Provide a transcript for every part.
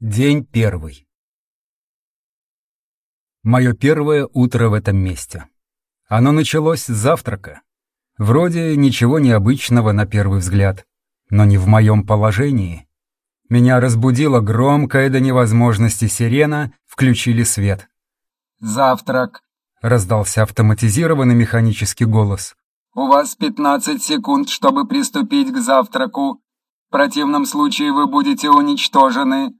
День первый. Мое первое утро в этом месте. Оно началось с завтрака. Вроде ничего необычного на первый взгляд, но не в моем положении. Меня разбудила громкая до невозможности сирена, включили свет. «Завтрак», — раздался автоматизированный механический голос. «У вас 15 секунд, чтобы приступить к завтраку. В противном случае вы будете уничтожены.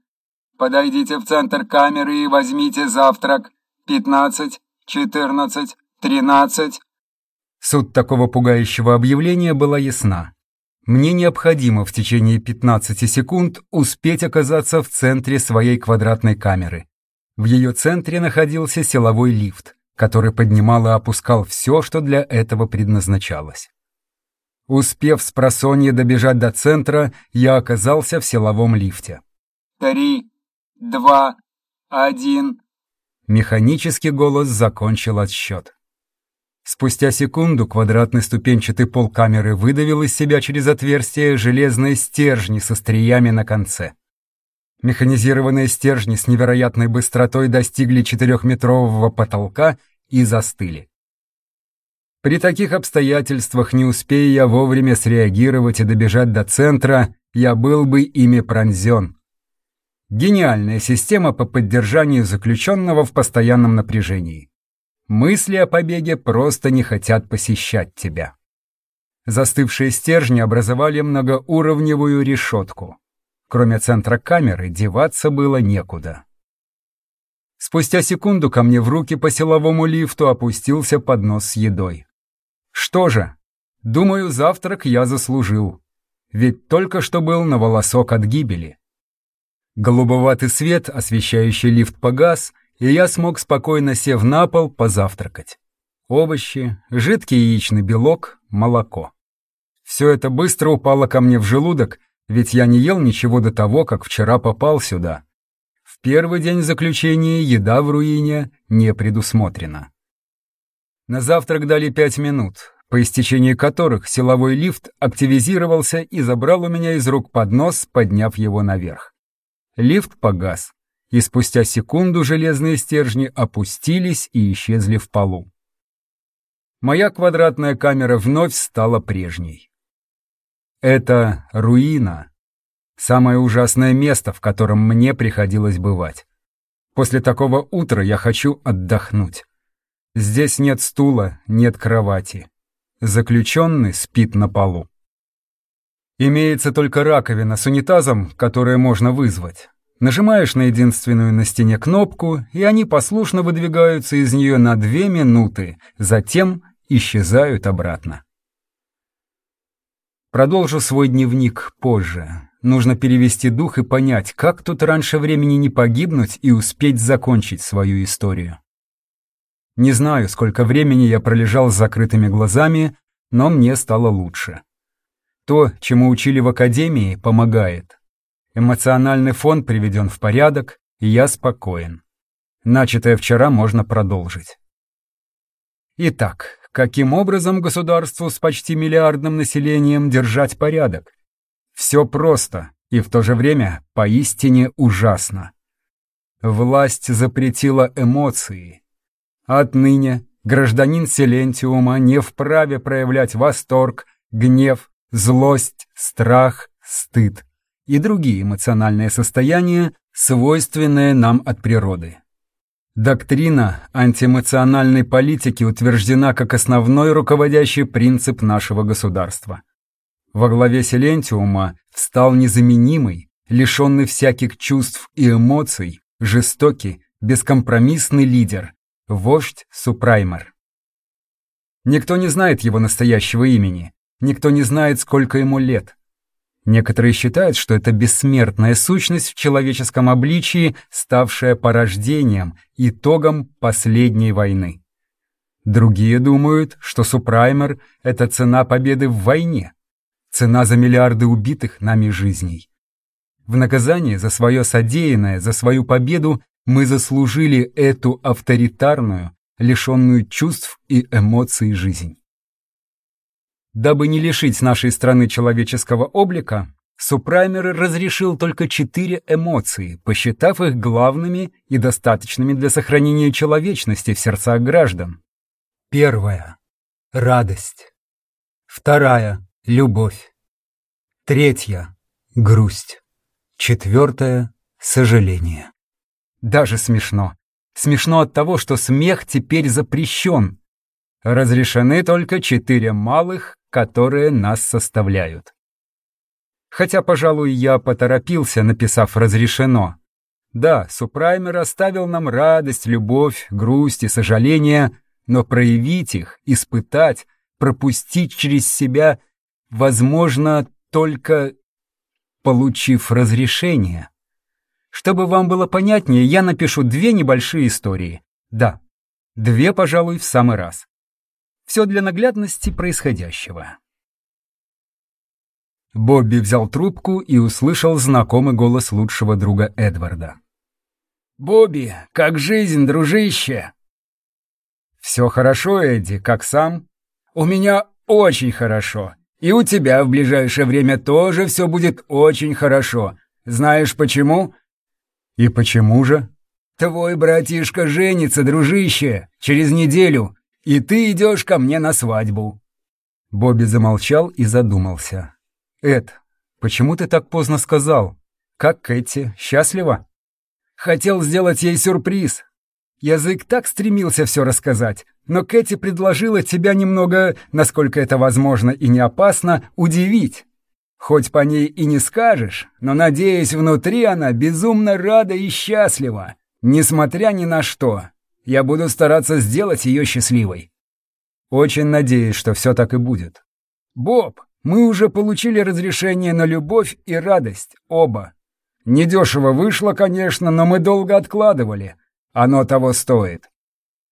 Подойдите в центр камеры и возьмите завтрак. Пятнадцать, четырнадцать, тринадцать». Суть такого пугающего объявления была ясна. Мне необходимо в течение 15 секунд успеть оказаться в центре своей квадратной камеры. В ее центре находился силовой лифт, который поднимал и опускал все, что для этого предназначалось. Успев с просонья добежать до центра, я оказался в силовом лифте. «Три, два, один...» Механический голос закончил отсчет. Спустя секунду квадратный ступенчатый пол камеры выдавил из себя через отверстие железные стержни со стриями на конце. Механизированные стержни с невероятной быстротой достигли четырехметрового потолка и застыли. При таких обстоятельствах, не успея я вовремя среагировать и добежать до центра, я был бы ими пронзен. Гениальная система по поддержанию заключенного в постоянном напряжении. Мысли о побеге просто не хотят посещать тебя. Застывшие стержни образовали многоуровневую решетку. Кроме центра камеры деваться было некуда. Спустя секунду ко мне в руки по силовому лифту опустился поднос с едой. Что же, думаю, завтрак я заслужил. Ведь только что был на волосок от гибели. Голубоватый свет, освещающий лифт, погас, и я смог спокойно сев на пол позавтракать. Овощи, жидкий яичный белок, молоко. Все это быстро упало ко мне в желудок, ведь я не ел ничего до того, как вчера попал сюда. В первый день заключения еда в руине не предусмотрена. На завтрак дали пять минут, по истечении которых силовой лифт активизировался и забрал у меня из рук поднос, подняв его наверх. Лифт погас, и спустя секунду железные стержни опустились и исчезли в полу. Моя квадратная камера вновь стала прежней. Это руина. Самое ужасное место, в котором мне приходилось бывать. После такого утра я хочу отдохнуть. Здесь нет стула, нет кровати. Заключенный спит на полу. Имеется только раковина с унитазом, которую можно вызвать. Нажимаешь на единственную на стене кнопку, и они послушно выдвигаются из нее на две минуты, затем исчезают обратно. Продолжу свой дневник позже. Нужно перевести дух и понять, как тут раньше времени не погибнуть и успеть закончить свою историю. Не знаю, сколько времени я пролежал с закрытыми глазами, но мне стало лучше. То, чему учили в академии, помогает. Эмоциональный фон приведен в порядок, и я спокоен. Начатое вчера можно продолжить. Итак, каким образом государству с почти миллиардным населением держать порядок? Все просто и в то же время поистине ужасно. Власть запретила эмоции. Отныне гражданин Селентиума не вправе проявлять восторг, гнев, злость, страх, стыд и другие эмоциональные состояния, свойственные нам от природы. Доктрина антиэмоциональной политики утверждена как основной руководящий принцип нашего государства. Во главе Селентиума встал незаменимый, лишенный всяких чувств и эмоций, жестокий, бескомпромиссный лидер, вождь Супраймер. Никто не знает его настоящего имени, Никто не знает, сколько ему лет. Некоторые считают, что это бессмертная сущность в человеческом обличии, ставшая порождением, итогом последней войны. Другие думают, что Супраймер — это цена победы в войне, цена за миллиарды убитых нами жизней. В наказание за свое содеянное, за свою победу мы заслужили эту авторитарную, лишенную чувств и эмоций жизнь. Дабы не лишить нашей страны человеческого облика, Супраймер разрешил только четыре эмоции, посчитав их главными и достаточными для сохранения человечности в сердцах граждан. Первая — радость. Вторая — любовь. Третья — грусть. Четвертая — сожаление. Даже смешно. Смешно от того, что смех теперь запрещен. Разрешены только четыре малых, которые нас составляют. Хотя, пожалуй, я поторопился, написав «разрешено». Да, Супраймер оставил нам радость, любовь, грусть и сожаление, но проявить их, испытать, пропустить через себя возможно только получив разрешение. Чтобы вам было понятнее, я напишу две небольшие истории. Да, две, пожалуй, в самый раз. Все для наглядности происходящего. Бобби взял трубку и услышал знакомый голос лучшего друга Эдварда. «Бобби, как жизнь, дружище?» «Все хорошо, Эдди, как сам?» «У меня очень хорошо. И у тебя в ближайшее время тоже все будет очень хорошо. Знаешь почему?» «И почему же?» «Твой братишка женится, дружище, через неделю, и ты идешь ко мне на свадьбу». Бобби замолчал и задумался. «Эд, почему ты так поздно сказал? Как Кэти? Счастлива?» «Хотел сделать ей сюрприз. Язык так стремился все рассказать, но Кэти предложила тебя немного, насколько это возможно и не опасно, удивить. Хоть по ней и не скажешь, но, надеюсь, внутри она безумно рада и счастлива, несмотря ни на что. Я буду стараться сделать ее счастливой». «Очень надеюсь, что все так и будет». «Боб, мы уже получили разрешение на любовь и радость, оба. Недешево вышло, конечно, но мы долго откладывали. Оно того стоит.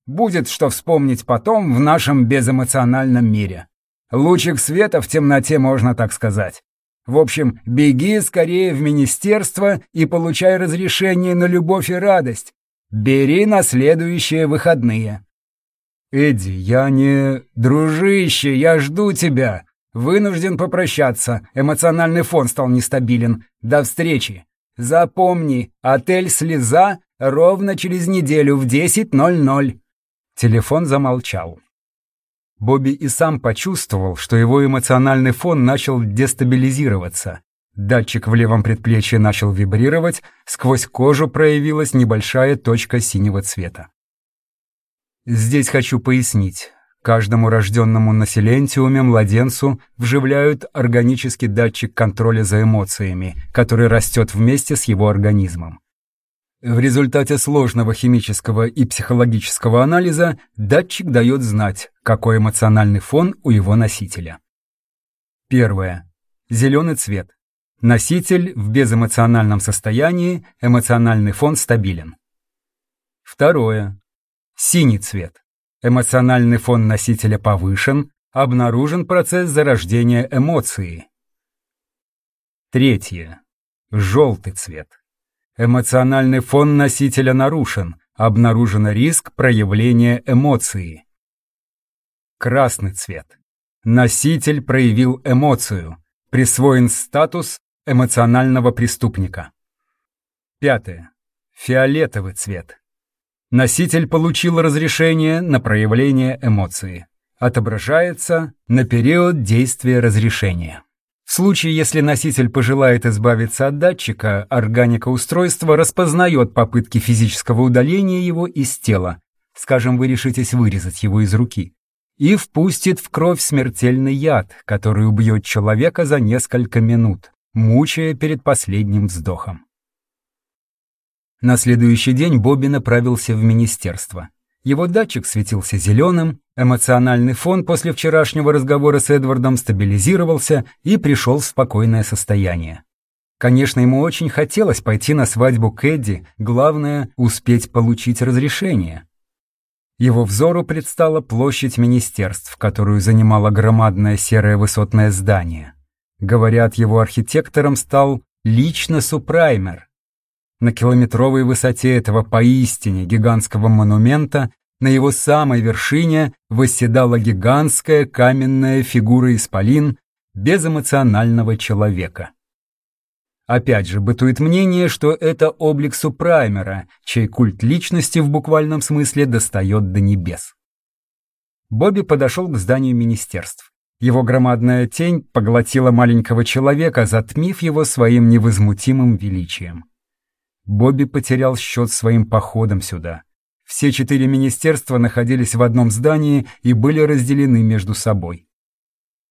Будет что вспомнить потом в нашем безэмоциональном мире. Лучик света в темноте, можно так сказать. В общем, беги скорее в министерство и получай разрешение на любовь и радость. Бери на следующие выходные. Эдди, я не... Дружище, я жду тебя. Вынужден попрощаться. Эмоциональный фон стал нестабилен. До встречи. Запомни, отель «Слеза» ровно через неделю в 10.00. Телефон замолчал. Бобби и сам почувствовал, что его эмоциональный фон начал дестабилизироваться. Датчик в левом предплечье начал вибрировать, сквозь кожу проявилась небольшая точка синего цвета. Здесь хочу пояснить. Каждому рожденному на Силентиуме младенцу вживляют органический датчик контроля за эмоциями, который растет вместе с его организмом. В результате сложного химического и психологического анализа датчик дает знать, какой эмоциональный фон у его носителя. Первое. Зеленый цвет. Носитель в безэмоциональном состоянии, эмоциональный фон стабилен. Второе. Синий цвет. Эмоциональный фон носителя повышен, обнаружен процесс зарождения эмоции. Третье. Желтый цвет. Эмоциональный фон носителя нарушен, обнаружен риск проявления эмоции. Красный цвет. Носитель проявил эмоцию, присвоен статус эмоционального преступника. Пятое. Фиолетовый цвет. Носитель получил разрешение на проявление эмоции. Отображается на период действия разрешения. В случае, если носитель пожелает избавиться от датчика, органика устройства распознает попытки физического удаления его из тела, скажем, вы решитесь вырезать его из руки, и впустит в кровь смертельный яд, который убьет человека за несколько минут, мучая перед последним вздохом. На следующий день Бобби направился в министерство. Его датчик светился зеленым, эмоциональный фон после вчерашнего разговора с Эдвардом стабилизировался и пришел в спокойное состояние. Конечно, ему очень хотелось пойти на свадьбу Кэдди, главное — успеть получить разрешение. Его взору предстала площадь министерств, которую занимало громадное серое высотное здание. Говорят, его архитектором стал лично Супраймер, на километровой высоте этого поистине гигантского монумента на его самой вершине восседала гигантская каменная фигура исполин безэмоционального человека. Опять же, бытует мнение, что это облик супраймера, чей культ личности в буквальном смысле достает до небес. Бобби подошел к зданию министерств. Его громадная тень поглотила маленького человека, затмив его своим невозмутимым величием. Бобби потерял счет своим походом сюда. Все четыре министерства находились в одном здании и были разделены между собой.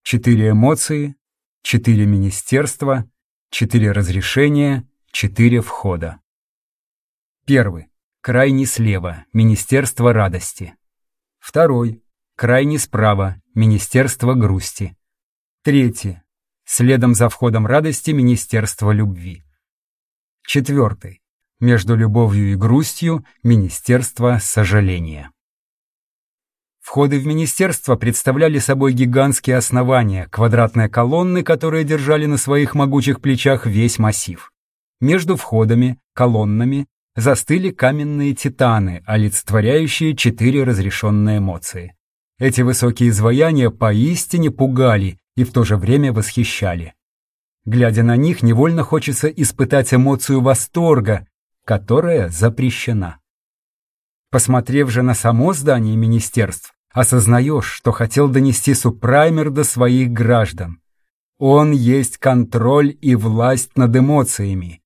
Четыре эмоции, четыре министерства, четыре разрешения, четыре входа. Первый. Крайний слева. Министерство радости. Второй. Крайний справа. Министерство грусти. Третий. Следом за входом радости Министерство любви. Четвертый. Между любовью и грустью Министерство сожаления. Входы в министерство представляли собой гигантские основания, квадратные колонны, которые держали на своих могучих плечах весь массив. Между входами, колоннами, застыли каменные титаны, олицетворяющие четыре разрешенные эмоции. Эти высокие изваяния поистине пугали и в то же время восхищали. Глядя на них, невольно хочется испытать эмоцию восторга, которая запрещена. Посмотрев же на само здание министерств, осознаешь, что хотел донести супраймер до своих граждан. Он есть контроль и власть над эмоциями.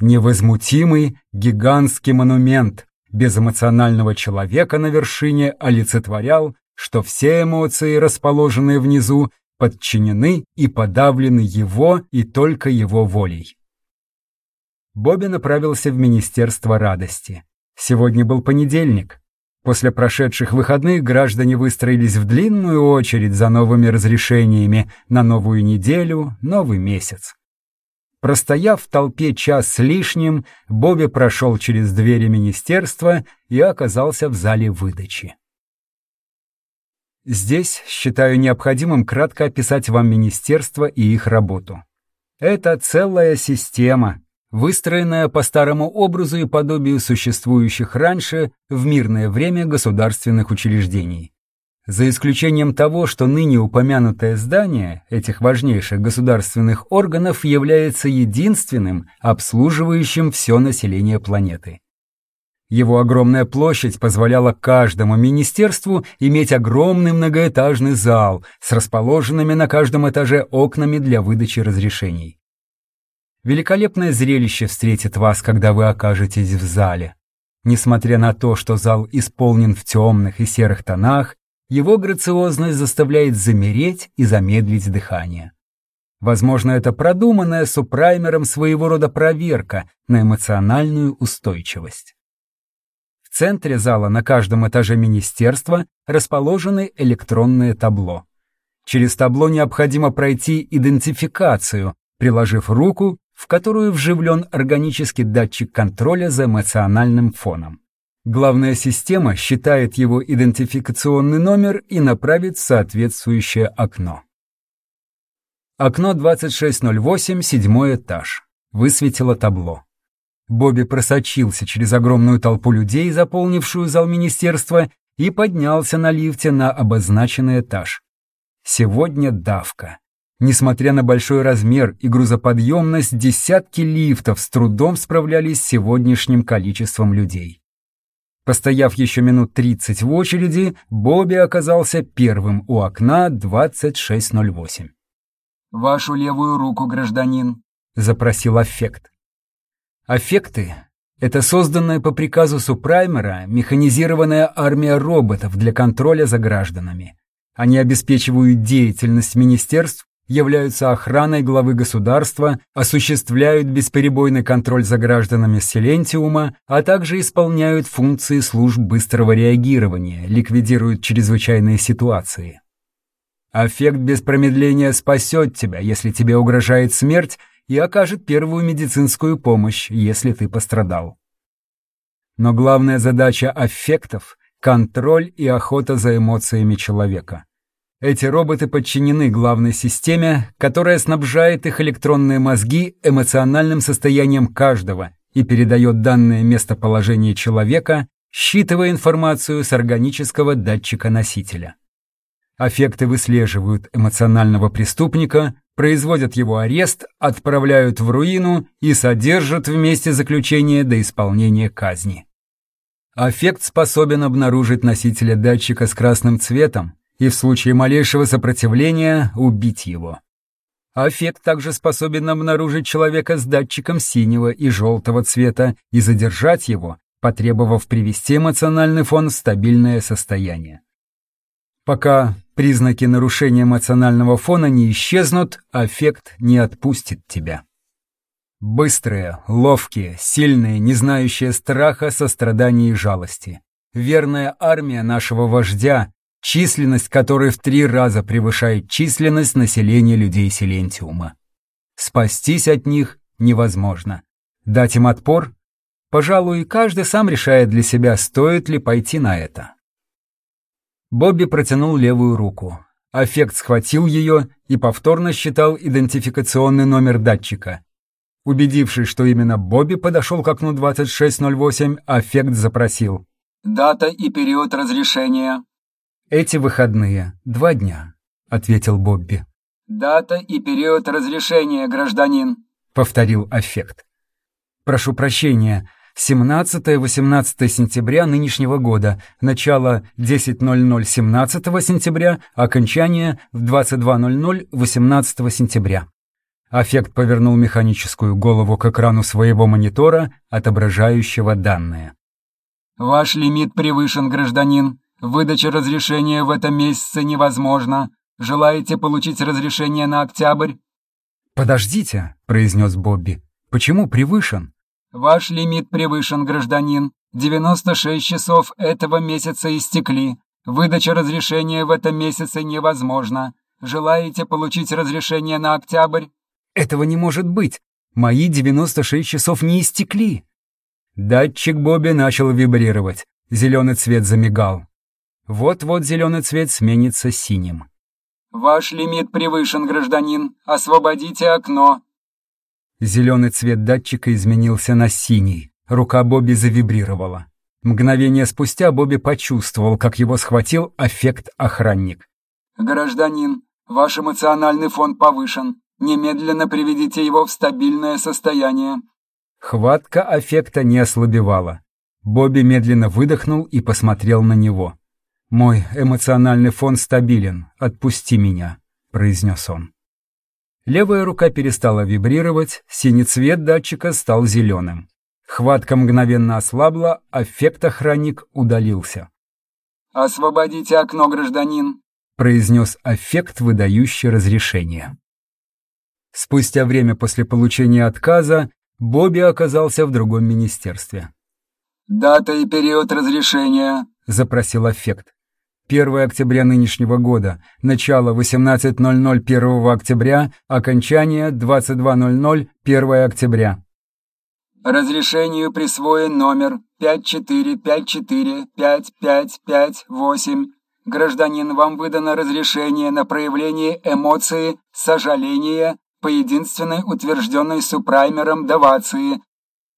Невозмутимый гигантский монумент безэмоционального человека на вершине олицетворял что все эмоции, расположенные внизу, подчинены и подавлены его и только его волей. Бобби направился в Министерство радости. Сегодня был понедельник. После прошедших выходных граждане выстроились в длинную очередь за новыми разрешениями на новую неделю, новый месяц. Простояв в толпе час с лишним, Бобби прошел через двери министерства и оказался в зале выдачи. Здесь считаю необходимым кратко описать вам министерство и их работу. Это целая система, выстроенная по старому образу и подобию существующих раньше в мирное время государственных учреждений. За исключением того, что ныне упомянутое здание этих важнейших государственных органов является единственным, обслуживающим все население планеты. Его огромная площадь позволяла каждому министерству иметь огромный многоэтажный зал с расположенными на каждом этаже окнами для выдачи разрешений. Великолепное зрелище встретит вас, когда вы окажетесь в зале. Несмотря на то, что зал исполнен в темных и серых тонах, его грациозность заставляет замереть и замедлить дыхание. Возможно, это продуманная супраймером своего рода проверка на эмоциональную устойчивость. Центре зала на каждом этаже министерства расположены электронные табло. Через табло необходимо пройти идентификацию, приложив руку, в которую вживлен органический датчик контроля за эмоциональным фоном. Главная система считает его идентификационный номер и направит в соответствующее окно. Окно 2608, седьмой этаж. Высветило табло. Бобби просочился через огромную толпу людей, заполнившую зал министерства, и поднялся на лифте на обозначенный этаж. Сегодня давка. Несмотря на большой размер и грузоподъемность, десятки лифтов с трудом справлялись с сегодняшним количеством людей. Постояв еще минут 30 в очереди, Бобби оказался первым у окна 2608. «Вашу левую руку, гражданин», — запросил аффект. Аффекты — это созданная по приказу Супраймера механизированная армия роботов для контроля за гражданами. Они обеспечивают деятельность министерств, являются охраной главы государства, осуществляют бесперебойный контроль за гражданами Селентиума, а также исполняют функции служб быстрого реагирования, ликвидируют чрезвычайные ситуации. Аффект без промедления спасет тебя, если тебе угрожает смерть, и окажет первую медицинскую помощь, если ты пострадал. Но главная задача аффектов — контроль и охота за эмоциями человека. Эти роботы подчинены главной системе, которая снабжает их электронные мозги эмоциональным состоянием каждого и передает данное местоположение человека, считывая информацию с органического датчика носителя. Аффекты выслеживают эмоционального преступника, производят его арест, отправляют в руину и содержат в месте заключения до исполнения казни. Аффект способен обнаружить носителя датчика с красным цветом и в случае малейшего сопротивления убить его. Аффект также способен обнаружить человека с датчиком синего и желтого цвета и задержать его, потребовав привести эмоциональный фон в стабильное состояние. Пока признаки нарушения эмоционального фона не исчезнут, аффект не отпустит тебя. Быстрые, ловкие, сильные, не знающие страха, сострадания и жалости. Верная армия нашего вождя, численность которой в три раза превышает численность населения людей Силентиума. Спастись от них невозможно. Дать им отпор? Пожалуй, каждый сам решает для себя, стоит ли пойти на это. Бобби протянул левую руку. Аффект схватил ее и повторно считал идентификационный номер датчика. Убедившись, что именно Бобби подошел к окну 2608, Аффект запросил. «Дата и период разрешения». «Эти выходные. Два дня», — ответил Бобби. «Дата и период разрешения, гражданин», — повторил Аффект. «Прошу прощения, 17-18 сентября нынешнего года, начало 10.00 17 сентября, окончание в 22.00 18 сентября. Аффект повернул механическую голову к экрану своего монитора, отображающего данные. «Ваш лимит превышен, гражданин. Выдача разрешения в этом месяце невозможна. Желаете получить разрешение на октябрь?» «Подождите», — произнес Бобби. «Почему превышен?» Ваш лимит превышен, гражданин. 96 часов этого месяца истекли. Выдача разрешения в этом месяце невозможна. Желаете получить разрешение на октябрь? Этого не может быть. Мои 96 часов не истекли. Датчик Бобби начал вибрировать. Зеленый цвет замигал. Вот-вот зеленый цвет сменится синим. Ваш лимит превышен, гражданин. Освободите окно. Зеленый цвет датчика изменился на синий. Рука Бобби завибрировала. Мгновение спустя Бобби почувствовал, как его схватил аффект-охранник. «Гражданин, ваш эмоциональный фон повышен. Немедленно приведите его в стабильное состояние». Хватка аффекта не ослабевала. Бобби медленно выдохнул и посмотрел на него. «Мой эмоциональный фон стабилен. Отпусти меня», — произнес он. Левая рука перестала вибрировать, синий цвет датчика стал зеленым. Хватка мгновенно ослабла, аффект-охранник удалился. «Освободите окно, гражданин», — произнес аффект, выдающий разрешение. Спустя время после получения отказа Бобби оказался в другом министерстве. «Дата и период разрешения», — запросил аффект. 1 октября нынешнего года, начало 18.00 1 октября, окончание 22.00 1 октября. Разрешению присвоен номер 54545558. Гражданин, вам выдано разрешение на проявление эмоции сожаления по единственной утвержденной супраймером давации.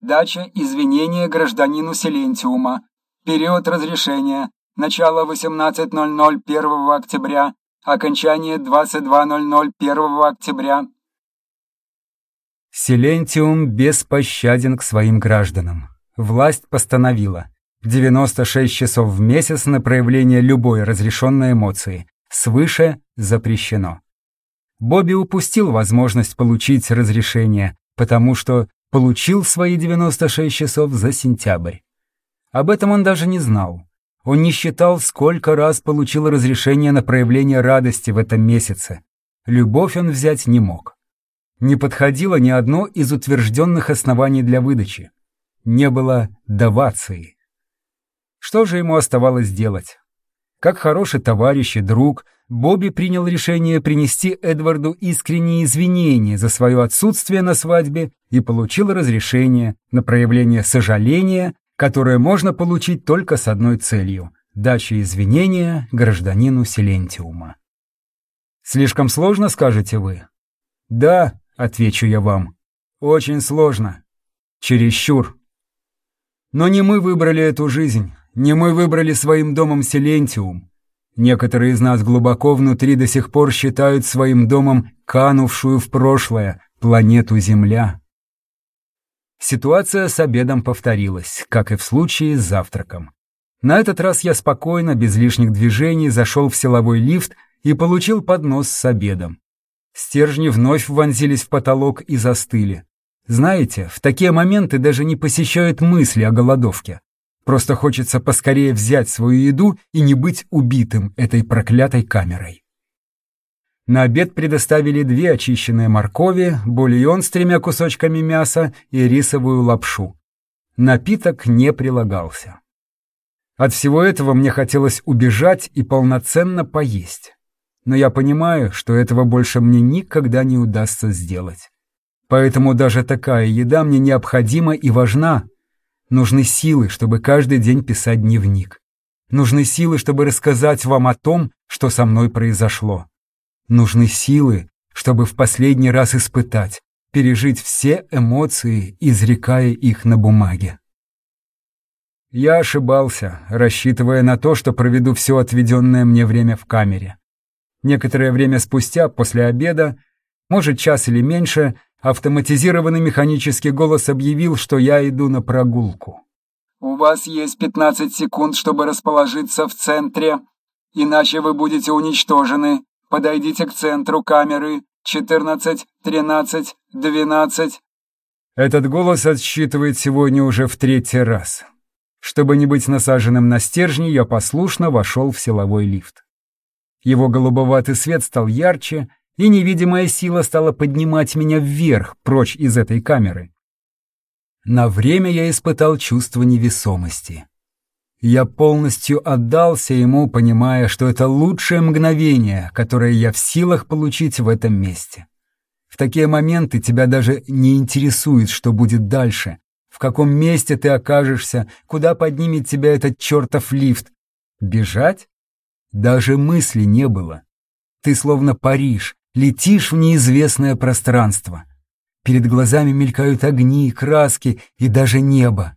Дача извинения гражданину Селентиума. Период разрешения Начало 18.00 1 октября. Окончание 22.00 1 октября. Силентиум беспощаден к своим гражданам. Власть постановила 96 часов в месяц на проявление любой разрешенной эмоции. Свыше запрещено. Бобби упустил возможность получить разрешение, потому что получил свои 96 часов за сентябрь. Об этом он даже не знал. Он не считал, сколько раз получил разрешение на проявление радости в этом месяце. Любовь он взять не мог. Не подходило ни одно из утвержденных оснований для выдачи. Не было давации. Что же ему оставалось делать? Как хороший товарищ и друг, Бобби принял решение принести Эдварду искренние извинения за свое отсутствие на свадьбе и получил разрешение на проявление сожаления которое можно получить только с одной целью – дачей извинения гражданину Силентиума. Слишком сложно, скажете вы? Да, отвечу я вам. Очень сложно. Чересчур. Но не мы выбрали эту жизнь, не мы выбрали своим домом Силентиум. Некоторые из нас глубоко внутри до сих пор считают своим домом канувшую в прошлое планету Земля. Ситуация с обедом повторилась, как и в случае с завтраком. На этот раз я спокойно, без лишних движений, зашел в силовой лифт и получил поднос с обедом. Стержни вновь вонзились в потолок и застыли. Знаете, в такие моменты даже не посещают мысли о голодовке. Просто хочется поскорее взять свою еду и не быть убитым этой проклятой камерой. На обед предоставили две очищенные моркови, бульон с тремя кусочками мяса и рисовую лапшу. Напиток не прилагался. От всего этого мне хотелось убежать и полноценно поесть. Но я понимаю, что этого больше мне никогда не удастся сделать. Поэтому даже такая еда мне необходима и важна. Нужны силы, чтобы каждый день писать дневник. Нужны силы, чтобы рассказать вам о том, что со мной произошло. Нужны силы, чтобы в последний раз испытать, пережить все эмоции, изрекая их на бумаге. Я ошибался, рассчитывая на то, что проведу все отведенное мне время в камере. Некоторое время спустя, после обеда, может час или меньше, автоматизированный механический голос объявил, что я иду на прогулку. «У вас есть 15 секунд, чтобы расположиться в центре, иначе вы будете уничтожены. Подойдите к центру камеры. 14, 13, 12. Этот голос отсчитывает сегодня уже в третий раз. Чтобы не быть насаженным на стержни, я послушно вошел в силовой лифт. Его голубоватый свет стал ярче, и невидимая сила стала поднимать меня вверх, прочь из этой камеры. На время я испытал чувство невесомости. Я полностью отдался ему, понимая, что это лучшее мгновение, которое я в силах получить в этом месте. В такие моменты тебя даже не интересует, что будет дальше, в каком месте ты окажешься, куда поднимет тебя этот чертов лифт. Бежать? Даже мысли не было. Ты словно паришь, летишь в неизвестное пространство. Перед глазами мелькают огни, краски и даже небо.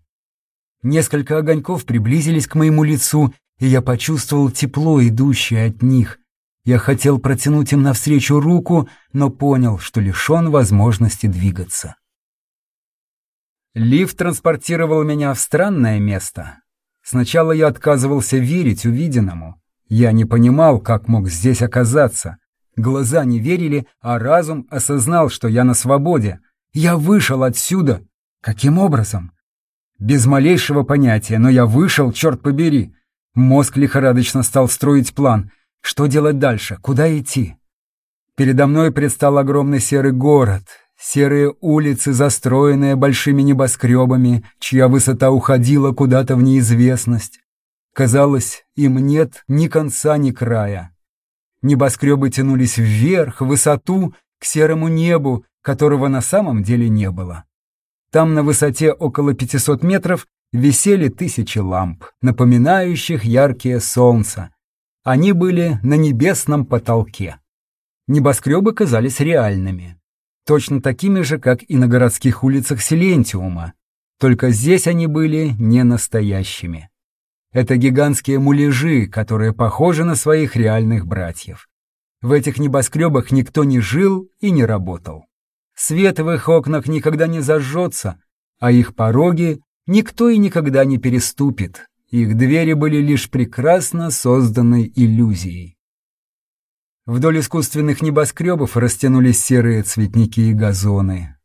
Несколько огоньков приблизились к моему лицу, и я почувствовал тепло, идущее от них. Я хотел протянуть им навстречу руку, но понял, что лишен возможности двигаться. Лифт транспортировал меня в странное место. Сначала я отказывался верить увиденному. Я не понимал, как мог здесь оказаться. Глаза не верили, а разум осознал, что я на свободе. Я вышел отсюда. Каким образом? Без малейшего понятия, но я вышел, черт побери. Мозг лихорадочно стал строить план. Что делать дальше? Куда идти? Передо мной предстал огромный серый город. Серые улицы, застроенные большими небоскребами, чья высота уходила куда-то в неизвестность. Казалось, им нет ни конца, ни края. Небоскребы тянулись вверх, в высоту, к серому небу, которого на самом деле не было. Там на высоте около 500 метров висели тысячи ламп, напоминающих яркие солнца. Они были на небесном потолке. Небоскребы казались реальными. Точно такими же, как и на городских улицах Силентиума. Только здесь они были не настоящими. Это гигантские муляжи, которые похожи на своих реальных братьев. В этих небоскребах никто не жил и не работал. Свет в их окнах никогда не зажжется, а их пороги никто и никогда не переступит. Их двери были лишь прекрасно созданной иллюзией. Вдоль искусственных небоскребов растянулись серые цветники и газоны.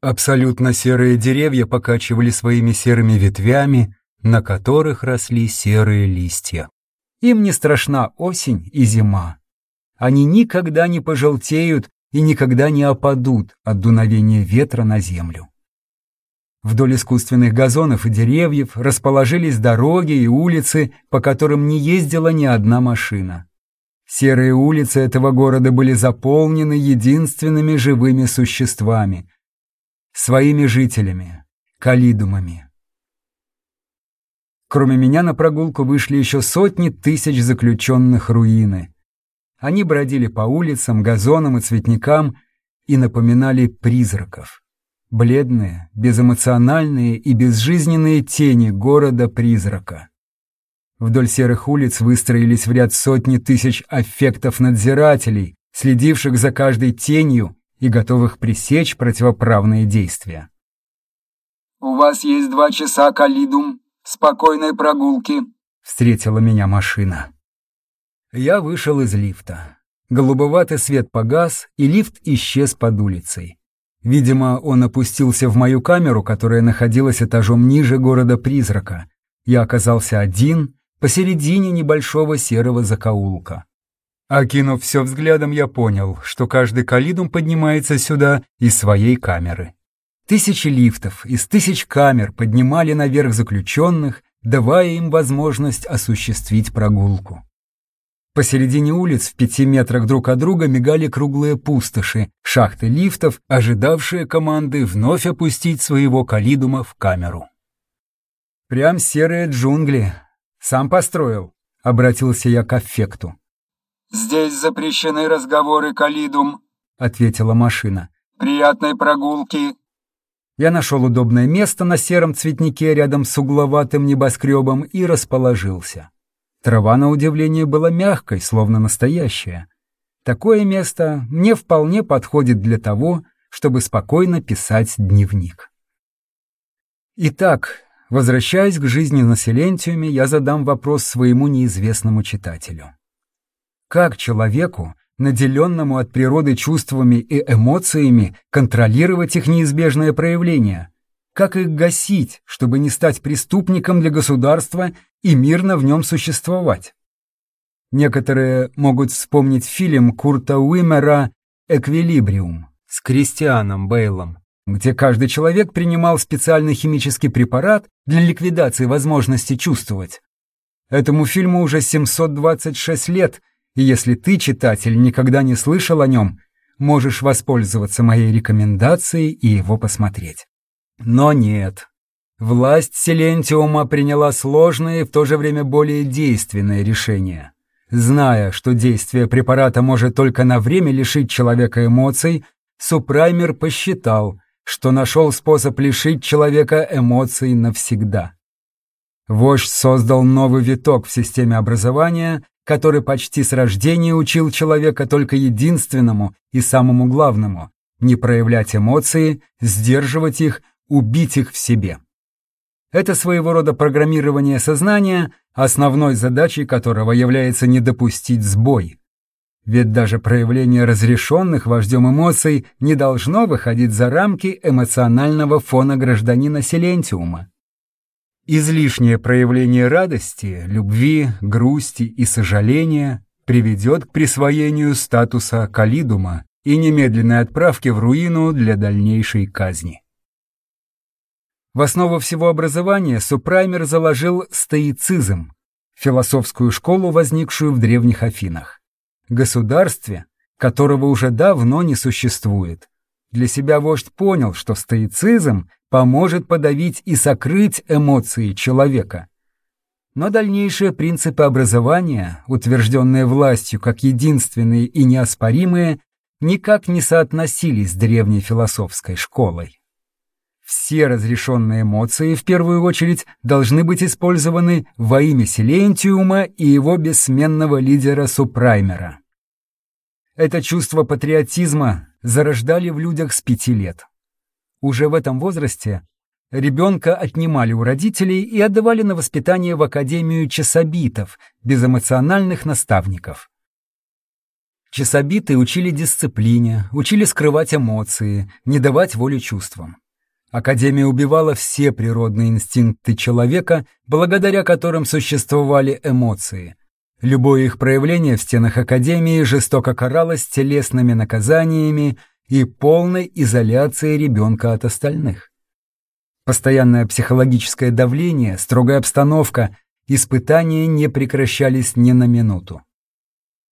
Абсолютно серые деревья покачивали своими серыми ветвями, на которых росли серые листья. Им не страшна осень и зима. Они никогда не пожелтеют и никогда не опадут от дуновения ветра на землю. Вдоль искусственных газонов и деревьев расположились дороги и улицы, по которым не ездила ни одна машина. Серые улицы этого города были заполнены единственными живыми существами, своими жителями, калидумами. Кроме меня на прогулку вышли еще сотни тысяч заключенных руины, они бродили по улицам, газонам и цветникам и напоминали призраков. Бледные, безэмоциональные и безжизненные тени города-призрака. Вдоль серых улиц выстроились в ряд сотни тысяч аффектов надзирателей, следивших за каждой тенью и готовых пресечь противоправные действия. «У вас есть два часа, Калидум. Спокойной прогулки», — встретила меня машина. Я вышел из лифта. Голубоватый свет погас, и лифт исчез под улицей. Видимо, он опустился в мою камеру, которая находилась этажом ниже города-призрака. Я оказался один, посередине небольшого серого закоулка. Окинув все взглядом, я понял, что каждый калидум поднимается сюда из своей камеры. Тысячи лифтов из тысяч камер поднимали наверх заключенных, давая им возможность осуществить прогулку. Посередине улиц в пяти метрах друг от друга мигали круглые пустоши, шахты лифтов, ожидавшие команды вновь опустить своего калидума в камеру. «Прям серые джунгли. Сам построил», — обратился я к аффекту. «Здесь запрещены разговоры, Калидум», — ответила машина. «Приятной прогулки». Я нашел удобное место на сером цветнике рядом с угловатым небоскребом и расположился. Трава, на удивление, была мягкой, словно настоящая. Такое место мне вполне подходит для того, чтобы спокойно писать дневник. Итак, возвращаясь к жизни на Силентиуме, я задам вопрос своему неизвестному читателю. Как человеку, наделенному от природы чувствами и эмоциями, контролировать их неизбежное проявление? Как их гасить, чтобы не стать преступником для государства и мирно в нем существовать? Некоторые могут вспомнить фильм Курта Уимера «Эквилибриум» с Кристианом Бейлом, где каждый человек принимал специальный химический препарат для ликвидации возможности чувствовать. Этому фильму уже 726 лет, и если ты, читатель, никогда не слышал о нем, можешь воспользоваться моей рекомендацией и его посмотреть. Но нет, власть Селентиума приняла сложное и в то же время более действенное решение. Зная, что действие препарата может только на время лишить человека эмоций, Супраймер посчитал, что нашел способ лишить человека эмоций навсегда. Вождь создал новый виток в системе образования, который почти с рождения учил человека только единственному и самому главному – не проявлять эмоции, сдерживать их, убить их в себе. Это своего рода программирование сознания, основной задачей которого является не допустить сбой. Ведь даже проявление разрешенных вождем эмоций не должно выходить за рамки эмоционального фона гражданина Селентиума. Излишнее проявление радости, любви, грусти и сожаления приведет к присвоению статуса калидума и немедленной отправке в руину для дальнейшей казни. В основу всего образования Супраймер заложил стоицизм, философскую школу, возникшую в древних Афинах. Государстве, которого уже давно не существует. Для себя вождь понял, что стоицизм поможет подавить и сокрыть эмоции человека. Но дальнейшие принципы образования, утвержденные властью как единственные и неоспоримые, никак не соотносились с древней философской школой. Все разрешенные эмоции, в первую очередь, должны быть использованы во имя Силентиума и его бессменного лидера Супраймера. Это чувство патриотизма зарождали в людях с пяти лет. Уже в этом возрасте ребенка отнимали у родителей и отдавали на воспитание в Академию часобитов, без эмоциональных наставников. Часобиты учили дисциплине, учили скрывать эмоции, не давать волю чувствам. Академия убивала все природные инстинкты человека, благодаря которым существовали эмоции. Любое их проявление в стенах Академии жестоко каралось телесными наказаниями и полной изоляцией ребенка от остальных. Постоянное психологическое давление, строгая обстановка, испытания не прекращались ни на минуту.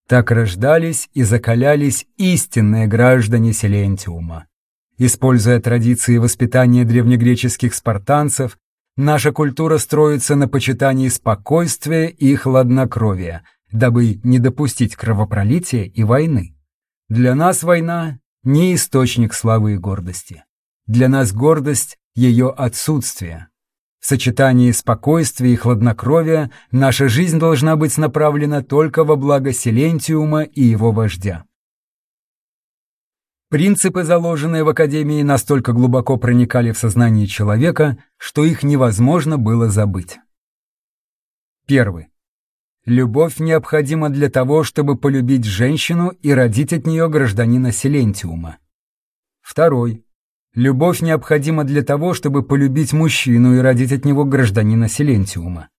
Так рождались и закалялись истинные граждане Селентиума. Используя традиции воспитания древнегреческих спартанцев, наша культура строится на почитании спокойствия и хладнокровия, дабы не допустить кровопролития и войны. Для нас война — не источник славы и гордости. Для нас гордость — ее отсутствие. В сочетании спокойствия и хладнокровия наша жизнь должна быть направлена только во благо Селентиума и его вождя. Принципы, заложенные в Академии, настолько глубоко проникали в сознание человека, что их невозможно было забыть. Первый. Любовь необходима для того, чтобы полюбить женщину и родить от нее гражданина Силентиума. Второй. Любовь необходима для того, чтобы полюбить мужчину и родить от него гражданина Силентиума.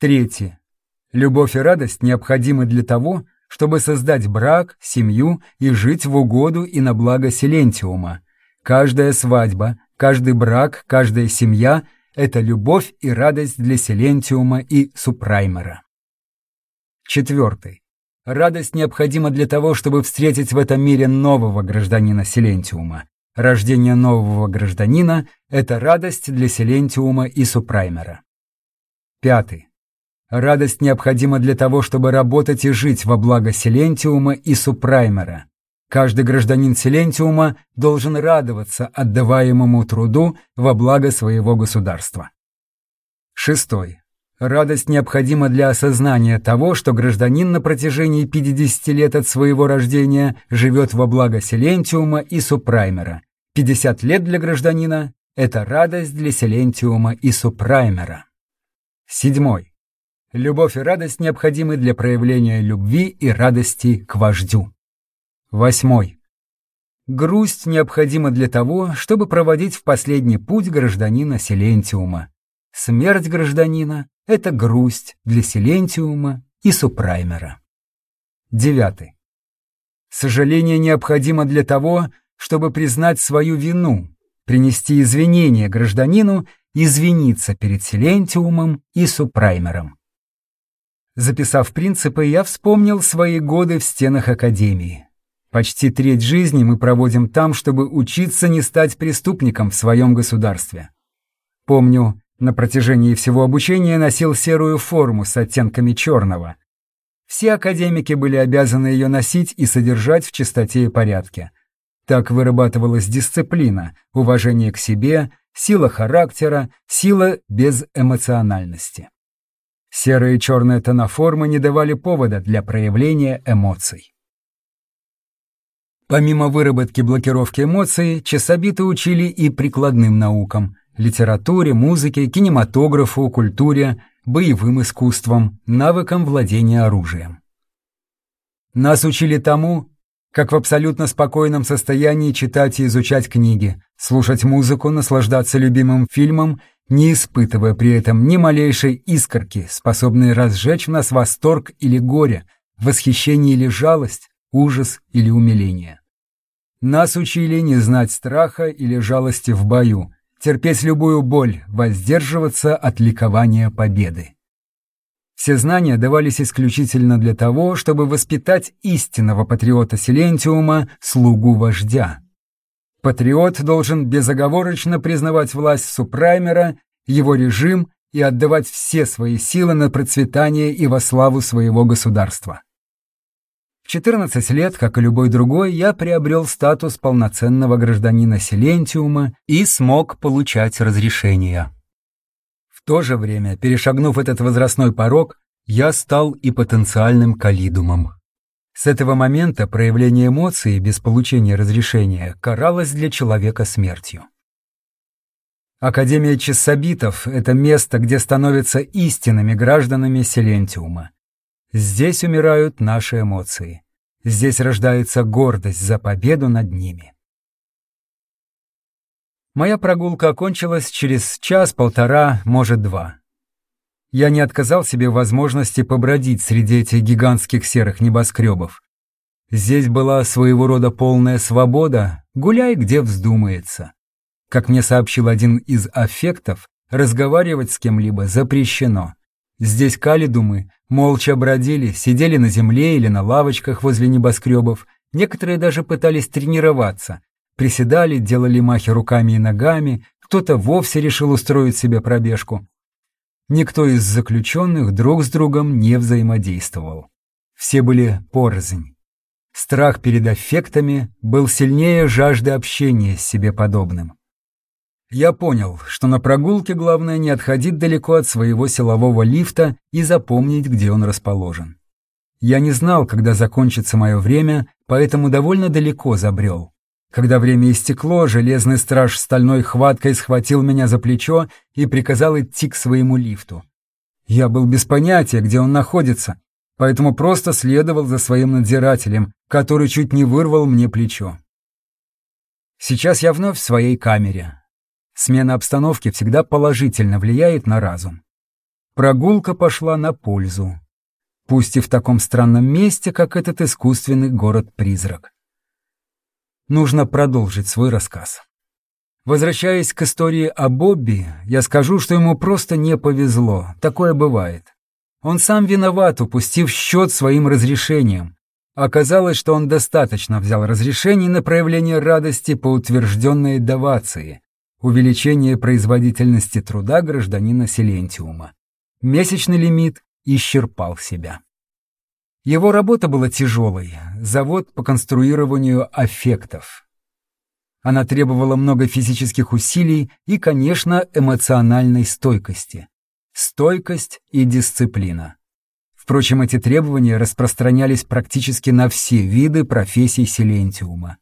Третье. Любовь и радость необходимы для того, чтобы создать брак, семью и жить в угоду и на благо Силентиума. Каждая свадьба, каждый брак, каждая семья — это любовь и радость для Силентиума и Супраймера. Четвертый. Радость необходима для того, чтобы встретить в этом мире нового гражданина Силентиума. Рождение нового гражданина — это радость для Силентиума и Супраймера. Пятый. Радость необходима для того, чтобы работать и жить во благо Силентиума и Супраймера. Каждый гражданин Силентиума должен радоваться отдаваемому труду во благо своего государства. Шестой. Радость необходима для осознания того, что гражданин на протяжении 50 лет от своего рождения живет во благо Силентиума и Супраймера. 50 лет для гражданина – это радость для Силентиума и Супраймера. Седьмой. Любовь и радость необходимы для проявления любви и радости к вождю. Восьмой. Грусть необходима для того, чтобы проводить в последний путь гражданина Силентиума. Смерть гражданина — это грусть для Силентиума и Супраймера. Девятый. Сожаление необходимо для того, чтобы признать свою вину, принести извинения гражданину, извиниться перед Силентиумом и Супраймером. Записав принципы, я вспомнил свои годы в стенах Академии. Почти треть жизни мы проводим там, чтобы учиться не стать преступником в своем государстве. Помню, на протяжении всего обучения носил серую форму с оттенками черного. Все академики были обязаны ее носить и содержать в чистоте и порядке. Так вырабатывалась дисциплина, уважение к себе, сила характера, сила безэмоциональности. Серые и черные тоноформы не давали повода для проявления эмоций. Помимо выработки блокировки эмоций, часобиты учили и прикладным наукам – литературе, музыке, кинематографу, культуре, боевым искусствам, навыкам владения оружием. Нас учили тому, как в абсолютно спокойном состоянии читать и изучать книги, слушать музыку, наслаждаться любимым фильмом не испытывая при этом ни малейшей искорки, способной разжечь в нас восторг или горе, восхищение или жалость, ужас или умиление. Нас учили не знать страха или жалости в бою, терпеть любую боль, воздерживаться от ликования победы. Все знания давались исключительно для того, чтобы воспитать истинного патриота Силентиума, слугу вождя. Патриот должен безоговорочно признавать власть супраймера, его режим и отдавать все свои силы на процветание и во славу своего государства. В 14 лет, как и любой другой, я приобрел статус полноценного гражданина Силентиума и смог получать разрешения. В то же время, перешагнув этот возрастной порог, я стал и потенциальным калидумом. С этого момента проявление эмоций без получения разрешения каралось для человека смертью. Академия чессабитов — это место, где становятся истинными гражданами Селентиума. Здесь умирают наши эмоции. Здесь рождается гордость за победу над ними. Моя прогулка окончилась через час-полтора, может, два. Я не отказал себе в возможности побродить среди этих гигантских серых небоскребов. Здесь была своего рода полная свобода, гуляй где вздумается. Как мне сообщил один из аффектов, разговаривать с кем-либо запрещено. Здесь калидумы молча бродили, сидели на земле или на лавочках возле небоскребов, некоторые даже пытались тренироваться, приседали, делали махи руками и ногами, кто-то вовсе решил устроить себе пробежку. Никто из заключенных друг с другом не взаимодействовал. Все были порознь. Страх перед аффектами был сильнее жажды общения с себе подобным. Я понял, что на прогулке главное не отходить далеко от своего силового лифта и запомнить, где он расположен. Я не знал, когда закончится мое время, поэтому довольно далеко забрел. Когда время истекло, железный страж стальной хваткой схватил меня за плечо и приказал идти к своему лифту. Я был без понятия, где он находится, поэтому просто следовал за своим надзирателем, который чуть не вырвал мне плечо. Сейчас я вновь в своей камере. Смена обстановки всегда положительно влияет на разум. Прогулка пошла на пользу. Пусть и в таком странном месте, как этот искусственный город-призрак. Нужно продолжить свой рассказ. Возвращаясь к истории о Бобби, я скажу, что ему просто не повезло. Такое бывает. Он сам виноват, упустив счет своим разрешением. Оказалось, что он достаточно взял разрешений на проявление радости по утвержденной давации, увеличение производительности труда гражданина Силентиума. Месячный лимит исчерпал себя. Его работа была тяжелой, завод по конструированию аффектов. Она требовала много физических усилий и, конечно, эмоциональной стойкости. Стойкость и дисциплина. Впрочем, эти требования распространялись практически на все виды профессий Силентиума.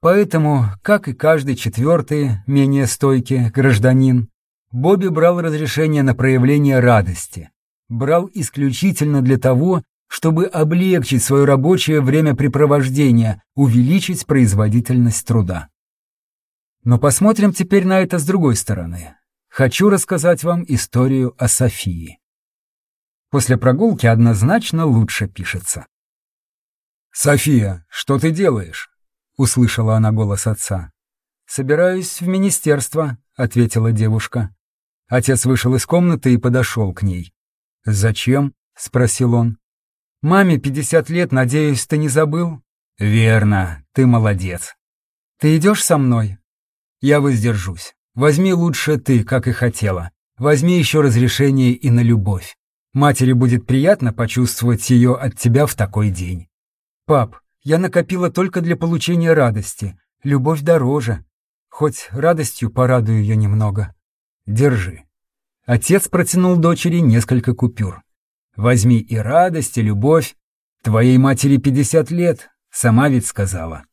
Поэтому, как и каждый четвертый, менее стойкий гражданин, Бобби брал разрешение на проявление радости. Брал исключительно для того, чтобы облегчить свое рабочее времяпрепровождение, увеличить производительность труда. Но посмотрим теперь на это с другой стороны. Хочу рассказать вам историю о Софии. После прогулки однозначно лучше пишется. «София, что ты делаешь?» — услышала она голос отца. «Собираюсь в министерство», — ответила девушка. Отец вышел из комнаты и подошел к ней. «Зачем?» — спросил он. «Маме пятьдесят лет, надеюсь, ты не забыл?» «Верно, ты молодец». «Ты идешь со мной?» Я воздержусь. Возьми лучше ты, как и хотела. Возьми еще разрешение и на любовь. Матери будет приятно почувствовать ее от тебя в такой день. Пап, я накопила только для получения радости. Любовь дороже. Хоть радостью порадую ее немного. Держи. Отец протянул дочери несколько купюр. Возьми и радость, и любовь. Твоей матери пятьдесят лет, сама ведь сказала.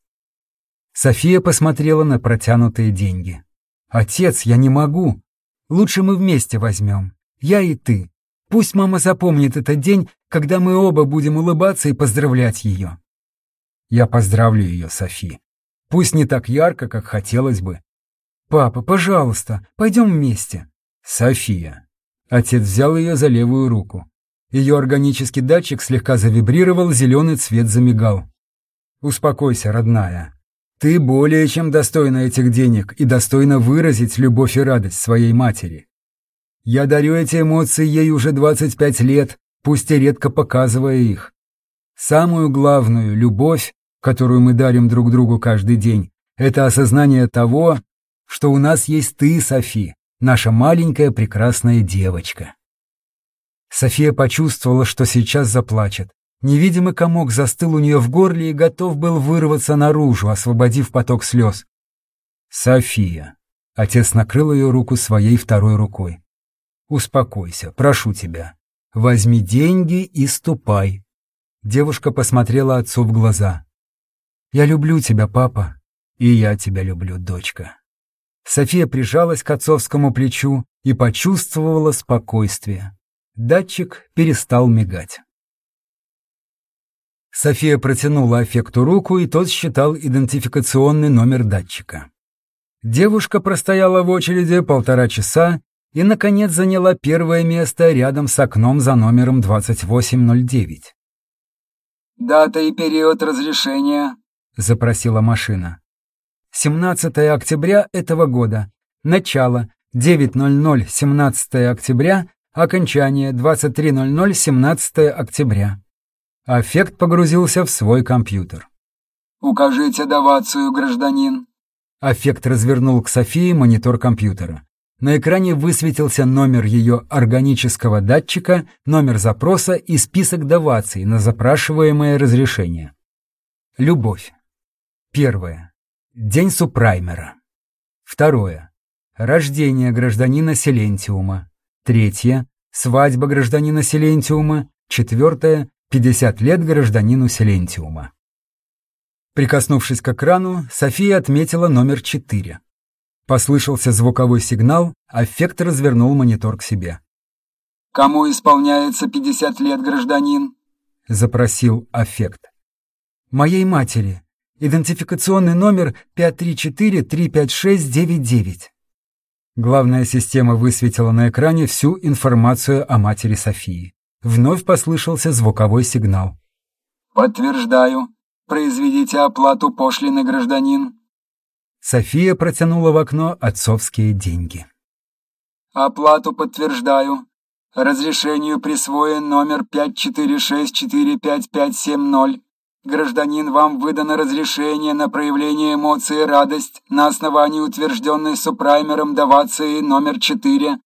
София посмотрела на протянутые деньги. «Отец, я не могу. Лучше мы вместе возьмем. Я и ты. Пусть мама запомнит этот день, когда мы оба будем улыбаться и поздравлять ее». «Я поздравлю ее, Софи. Пусть не так ярко, как хотелось бы». «Папа, пожалуйста, пойдем вместе». «София». Отец взял ее за левую руку. Ее органический датчик слегка завибрировал, зеленый цвет замигал. «Успокойся, родная. Ты более чем достойна этих денег и достойна выразить любовь и радость своей матери. Я дарю эти эмоции ей уже 25 лет, пусть и редко показывая их. Самую главную любовь, которую мы дарим друг другу каждый день, это осознание того, что у нас есть ты, Софи, наша маленькая прекрасная девочка. София почувствовала, что сейчас заплачет. Невидимый комок застыл у нее в горле и готов был вырваться наружу, освободив поток слез. «София!» — отец накрыл ее руку своей второй рукой. «Успокойся, прошу тебя. Возьми деньги и ступай». Девушка посмотрела отцу в глаза. «Я люблю тебя, папа». «И я тебя люблю, дочка». София прижалась к отцовскому плечу и почувствовала спокойствие. Датчик перестал мигать. София протянула аффекту руку, и тот считал идентификационный номер датчика. Девушка простояла в очереди полтора часа и, наконец, заняла первое место рядом с окном за номером 2809. «Дата и период разрешения?» — запросила машина. 17 октября этого года. Начало 9.00 17 октября, окончание 23.00 17 октября. Аффект погрузился в свой компьютер. «Укажите давацию, гражданин». Аффект развернул к Софии монитор компьютера. На экране высветился номер ее органического датчика, номер запроса и список даваций на запрашиваемое разрешение. Любовь. Первое. День супраймера. Второе. Рождение гражданина Силентиума. Третье. Свадьба гражданина Силентиума. Четвертое 50 лет гражданину Селентиума. Прикоснувшись к экрану, София отметила номер 4. Послышался звуковой сигнал, аффект развернул монитор к себе. «Кому исполняется 50 лет, гражданин?» — запросил аффект. «Моей матери. Идентификационный номер 534-356-99». Главная система высветила на экране всю информацию о матери Софии. Вновь послышался звуковой сигнал. «Подтверждаю. Произведите оплату пошлины, гражданин». София протянула в окно отцовские деньги. «Оплату подтверждаю. Разрешению присвоен номер 546455570. Гражданин, вам выдано разрешение на проявление эмоции радость на основании утвержденной супраймером давации номер 4.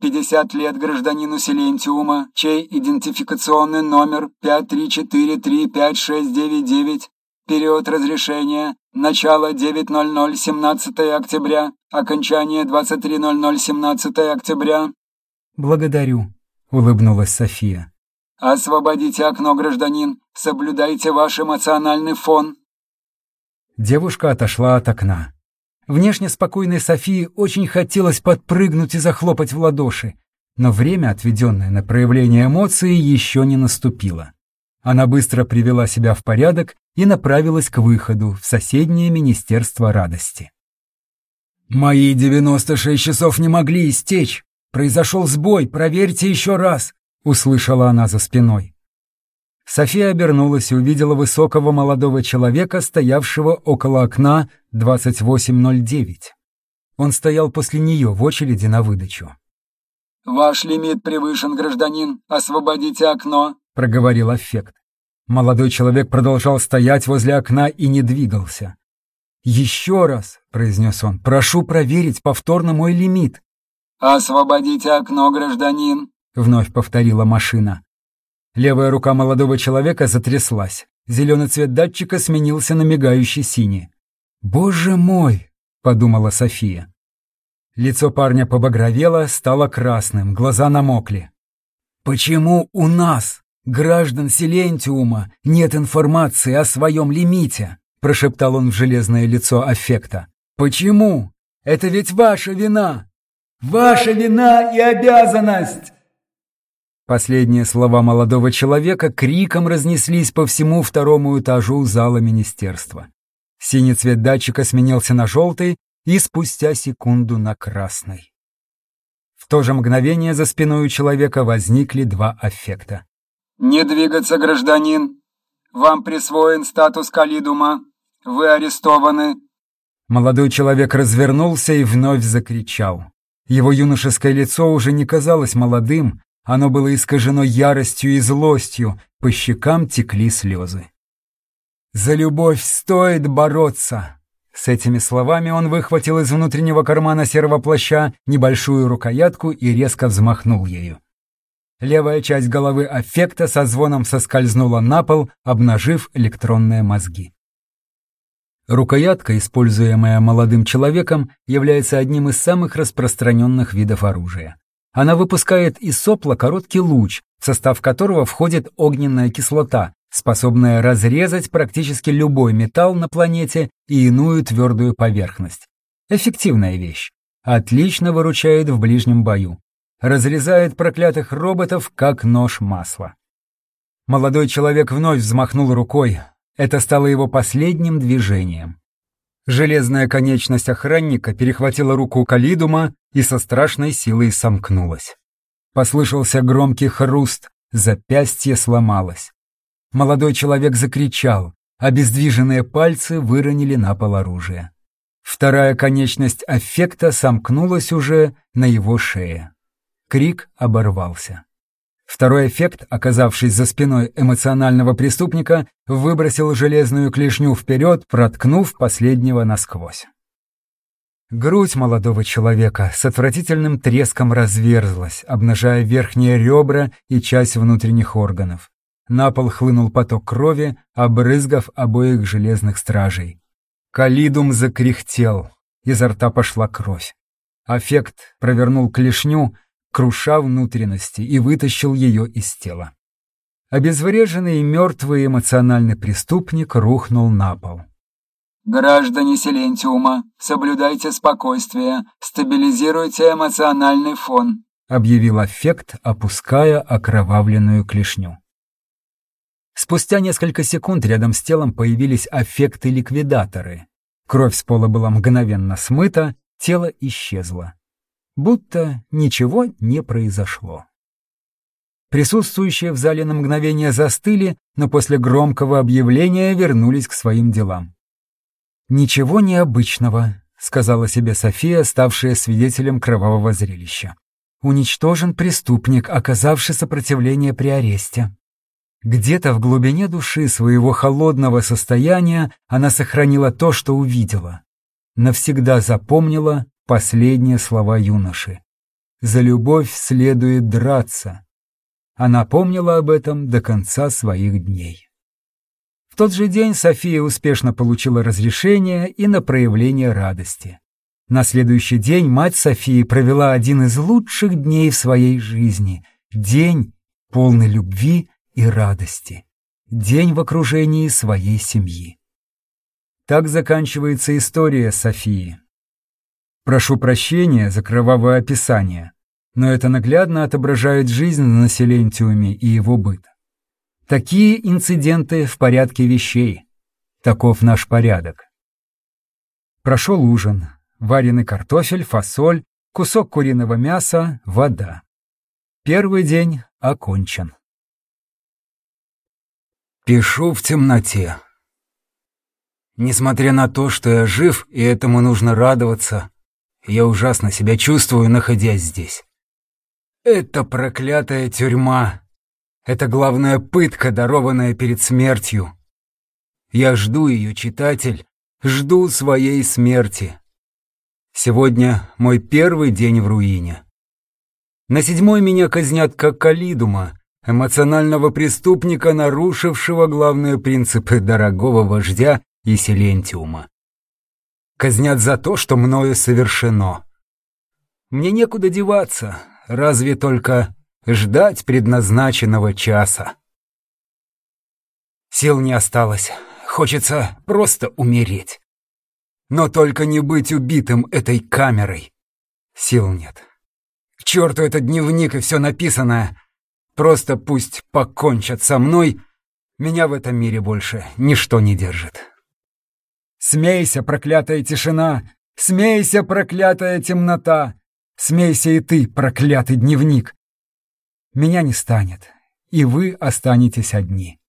50 лет гражданину Силентиума, чей идентификационный номер 534356699. Период разрешения. Начало 9.00 17 октября. Окончание 23.00 17 октября. «Благодарю», — улыбнулась София. «Освободите окно, гражданин. Соблюдайте ваш эмоциональный фон». Девушка отошла от окна. Внешне спокойной Софии очень хотелось подпрыгнуть и захлопать в ладоши, но время, отведенное на проявление эмоций, еще не наступило. Она быстро привела себя в порядок и направилась к выходу в соседнее Министерство радости. «Мои девяносто шесть часов не могли истечь. Произошел сбой, проверьте еще раз», — услышала она за спиной. София обернулась и увидела высокого молодого человека, стоявшего около окна 2809. Он стоял после нее в очереди на выдачу. «Ваш лимит превышен, гражданин. Освободите окно», — проговорил аффект. Молодой человек продолжал стоять возле окна и не двигался. «Еще раз», — произнес он, — «прошу проверить повторно мой лимит». «Освободите окно, гражданин», — вновь повторила машина. Левая рука молодого человека затряслась. Зеленый цвет датчика сменился на мигающий синий. «Боже мой!» — подумала София. Лицо парня побагровело, стало красным, глаза намокли. «Почему у нас, граждан Силентиума, нет информации о своем лимите?» — прошептал он в железное лицо аффекта. «Почему? Это ведь ваша вина!» Ваша вина и обязанность!» Последние слова молодого человека криком разнеслись по всему второму этажу зала министерства. Синий цвет датчика сменился на желтый и спустя секунду на красный. В то же мгновение за спиной у человека возникли два аффекта. «Не двигаться, гражданин! Вам присвоен статус Калидума. Вы арестованы!» Молодой человек развернулся и вновь закричал. Его юношеское лицо уже не казалось молодым, оно было искажено яростью и злостью, по щекам текли слезы. «За любовь стоит бороться!» С этими словами он выхватил из внутреннего кармана серого плаща небольшую рукоятку и резко взмахнул ею. Левая часть головы аффекта со звоном соскользнула на пол, обнажив электронные мозги. Рукоятка, используемая молодым человеком, является одним из самых распространенных видов оружия. Она выпускает из сопла короткий луч, в состав которого входит огненная кислота, способная разрезать практически любой металл на планете и иную твердую поверхность. Эффективная вещь. Отлично выручает в ближнем бою. Разрезает проклятых роботов, как нож масла. Молодой человек вновь взмахнул рукой, это стало его последним движением. Железная конечность охранника перехватила руку Калидума и со страшной силой сомкнулась. Послышался громкий хруст, запястье сломалось. Молодой человек закричал, обездвиженные пальцы выронили на пол оружие. Вторая конечность аффекта сомкнулась уже на его шее. Крик оборвался. Второй эффект, оказавшись за спиной эмоционального преступника, выбросил железную клешню вперед, проткнув последнего насквозь. Грудь молодого человека с отвратительным треском разверзлась, обнажая верхние ребра и часть внутренних органов. На пол хлынул поток крови, обрызгав обоих железных стражей. Калидум закряхтел, изо рта пошла кровь. Аффект провернул клешню, круша внутренности и вытащил ее из тела. Обезвреженный и мертвый эмоциональный преступник рухнул на пол. Граждане Селентиума, соблюдайте спокойствие, стабилизируйте эмоциональный фон, объявил аффект, опуская окровавленную клешню. Спустя несколько секунд рядом с телом появились аффекты-ликвидаторы. Кровь с пола была мгновенно смыта, тело исчезло. Будто ничего не произошло. Присутствующие в зале на мгновение застыли, но после громкого объявления вернулись к своим делам. «Ничего необычного», — сказала себе София, ставшая свидетелем кровавого зрелища. «Уничтожен преступник, оказавший сопротивление при аресте». Где-то в глубине души своего холодного состояния она сохранила то, что увидела. Навсегда запомнила последние слова юноши. «За любовь следует драться». Она помнила об этом до конца своих дней. В тот же день София успешно получила разрешение и на проявление радости. На следующий день мать Софии провела один из лучших дней в своей жизни. День, полный любви и радости. День в окружении своей семьи. Так заканчивается история Софии. Прошу прощения за кровавое описание но это наглядно отображает жизнь на Селентиуме и его быт. Такие инциденты в порядке вещей. Таков наш порядок. Прошел ужин. Вареный картофель, фасоль, кусок куриного мяса, вода. Первый день окончен. Пишу в темноте. Несмотря на то, что я жив, и этому нужно радоваться, я ужасно себя чувствую, находясь здесь. Это проклятая тюрьма. Это главная пытка, дарованная перед смертью. Я жду ее, читатель, жду своей смерти. Сегодня мой первый день в руине. На седьмой меня казнят как Калидума, эмоционального преступника, нарушившего главные принципы дорогого вождя и Селентиума. Казнят за то, что мною совершено. Мне некуда деваться, разве только ждать предназначенного часа. Сил не осталось, хочется просто умереть. Но только не быть убитым этой камерой. Сил нет. К черту этот дневник и все написанное. Просто пусть покончат со мной. Меня в этом мире больше ничто не держит. Смейся, проклятая тишина! Смейся, проклятая темнота! Смейся и ты, проклятый дневник. Меня не станет, и вы останетесь одни.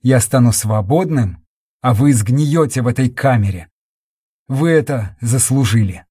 Я стану свободным, а вы сгниете в этой камере. Вы это заслужили.